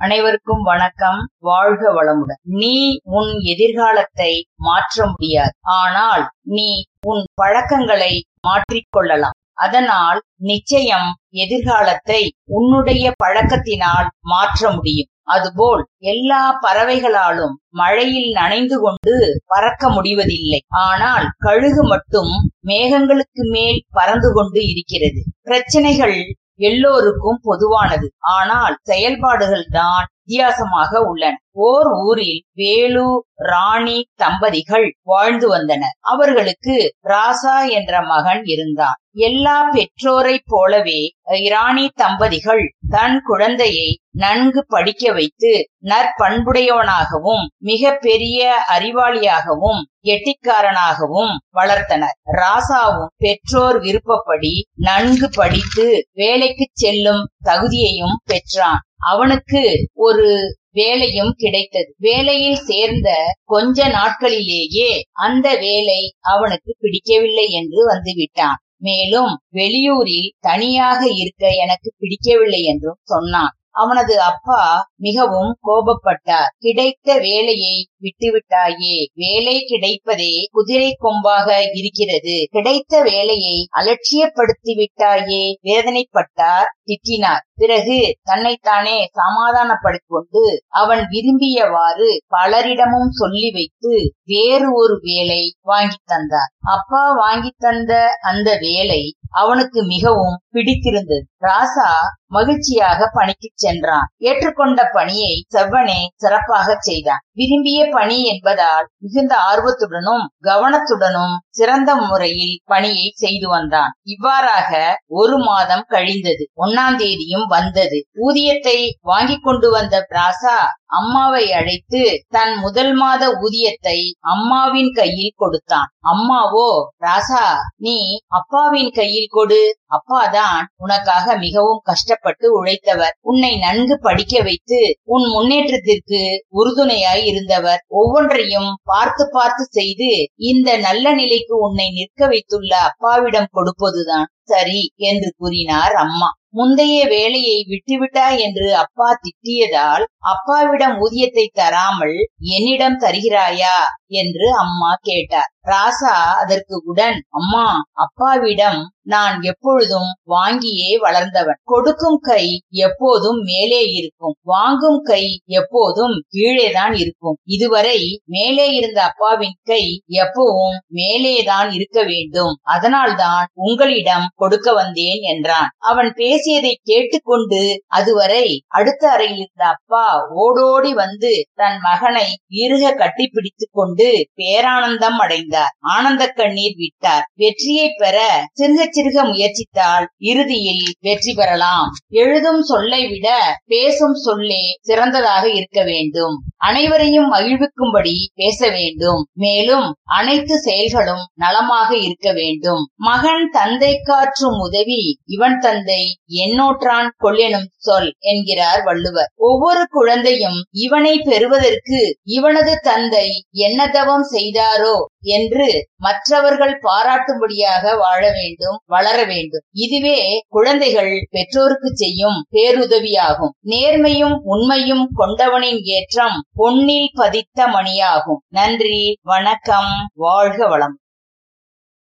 அனைவருக்கும் வணக்கம். வாழ்க வளமுடன். நீ உன் எதிர்காலத்தை மாற்ற முடியாது. ஆனால் நீ உன் பழக்கங்களை மாற்றிக்கொள்ளலாம் அதனால் நிச்சயம் எதிர்காலத்தை உன்னுடைய பழக்கத்தினால் மாற்ற முடியும். அதுபோல் எல்லா பறவைகளாலும் மழையில் நனைந்து கொண்டு பறக்க முடிவதில்லை. ஆனால் கழுகு மட்டும் மேகங்களுக்கு மேல் பறந்து கொண்டு இருக்கிறது. பிரச்சனைகள் எல்லோருக்கும் பொதுவானது. ஆனால் செயல்பாடுகள் தான் வித்தியாசமாக உள்ளன. ஓர் ஊரில் வேலு ராணி தம்பதிகள் வாழ்ந்து வந்தனர். அவர்களுக்கு ராசா என்ற மகன் இருந்தான். எல்லா பெற்றோரைப் போலவே இராணி தம்பதிகள் தன் குழந்தையை நன்கு படிக்க வைத்து நற்பண்புடையவனாகவும் மிக பெரிய அறிவாளியாகவும் எட்டிக்காரனாகவும் வளர்த்தனர். ராசாவும் பெற்றோர் விருப்பப்படி நன்கு படித்து வேலைக்கு செல்லும் தகுதியையும் பெற்றான். அவனுக்கு ஒரு வேலையும் கிடைத்தது. வேலையில் சேர்ந்த கொஞ்ச நாட்களிலேயே அந்த வேலை அவனுக்கு பிடிக்கவில்லை என்று வந்துவிட்டான். மேலும் வெளியூரில் தனியாக இருக்க எனக்கு பிடிக்கவில்லை என்றும் சொன்னான். அவனது அப்பா மிகவும் கோபப்பட்டார். கிடைத்த வேலையை விட்டுவிட்டாயே. வேலை கிடைப்பதே குதிரை கொம்பாக இருக்கிறது. கிடைத்த வேலையை அலட்சியப்படுத்தி விட்டாயே வேதனைப்பட்டார் திட்டினார். பிறகு தன்னைத்தானே சமாதானப்படுத்திக் கொண்டு அவன் விரும்பியவாறு பலரிடமும் சொல்லி வைத்து வேறு ஒரு வேலை வாங்கி தந்தார். அப்பா வாங்கி தந்த அந்த வேலை அவனுக்கு மிகவும் பிடித்திருந்தது. ராசா மகிழ்ச்சியாக பணிக்கு சென்றான். ஏற்றுக்கொண்ட பணியை செவ்வனே சிறப்பாக செய்தான். விரும்பிய பணி என்பதால் மிகுந்த ஆர்வத்துடனும் கவனத்துடனும் சிறந்த முறையில் பணியை செய்து வந்தான். இவ்வாறாக ஒரு மாதம் கழிந்தது. ஒன்னாம் தேதியும் வந்தது. ஊதியத்தை வாங்கி கொண்டு வந்த ராசா அம்மாவை அழைத்து தன் முதல் மாத ஊதியத்தை அம்மாவின் கையில் கொடுத்தான். அம்மாவோ ராசா நீ அப்பாவின் கையில் கொடு. அப்பாதான் உனக்காக மிகவும் கஷ்டப்பட்டு உழைத்தவர். உன்னை நன்கு படிக்க வைத்து உன் முன்னேற்றத்திற்கு உறுதுணையாய் இருந்தவர். ஒவ்வொன்றையும் பார்த்து பார்த்து செய்து இந்த நல்ல நிலைக்கு உன்னை நிற்க வைத்துள்ள அப்பாவிடம் கொடுப்பதுதான் சரி என்று கூறினார் அம்மா. முந்தைய வேலையை விட்டுவிட்டாய் என்று அப்பா திட்டியதால் அப்பாவிடம் ஊதியத்தை தராமல் என்னிடம் தருகிறாயா என்று அம்மா கேட்டார். ராசா அதற்கு உடன் அம்மா அப்பாவிடம் நான் எப்பொழுதும் வாங்கியே வளர்ந்தவன். கொடுக்கும் கை எப்போதும் மேலே இருக்கும். வாங்கும் கை எப்போதும் கீழேதான் இருக்கும். இதுவரை மேலே இருந்த அப்பாவின் கை எப்பவும் மேலேதான் இருக்க வேண்டும். அதனால்தான் உங்களிடம் கொடுக்க வந்தேன் என்றான். அவன் பேசியதை கேட்டுக்கொண்டு அதுவரை அடுத்த அறையில் இருந்த அப்பா ஓடோடி வந்து தன் மகனை இறுக கட்டிப்பிடித்துக் கொண்டு பேரானந்தம் அடைந்தார். ஆனந்த கண்ணீர் விட்டார். வெற்றியை பெற சிறுக சிறுக முயற்சி முயற்சித்தால் இறுதியில் வெற்றி பெறலாம். எழுதும் சொல்லை விட பேசும் சொல்லே சிறந்ததாக இருக்க வேண்டும். அனைவரையும் மகிழ்விக்கும்படி பேச வேண்டும். மேலும் அனைத்து செயல்களும் நலமாக இருக்க வேண்டும். மகன் தந்தை காற்றும் உதவி இவன் தந்தை எண்ணோற்றான் கொள்ளெனும் சொல் என்கிறார் வள்ளுவர். ஒவ்வொரு குழந்தையும் இவனை பெறுவதற்கு இவனது தந்தை என்ன தவம் செய்தாரோ என்று மற்றவர்கள் பாராட்டும்படியாக வாழ வேண்டும் வளர வேண்டும். இதுவே குழந்தைகள் பெற்றோருக்கு செய்யும் பேருதவியாகும். நேர்மையும் உண்மையும் கொண்டவனின் ஏற்றம் பொன்னில் பதித்த மணியாகும். நன்றி வணக்கம் வாழ்க வளம்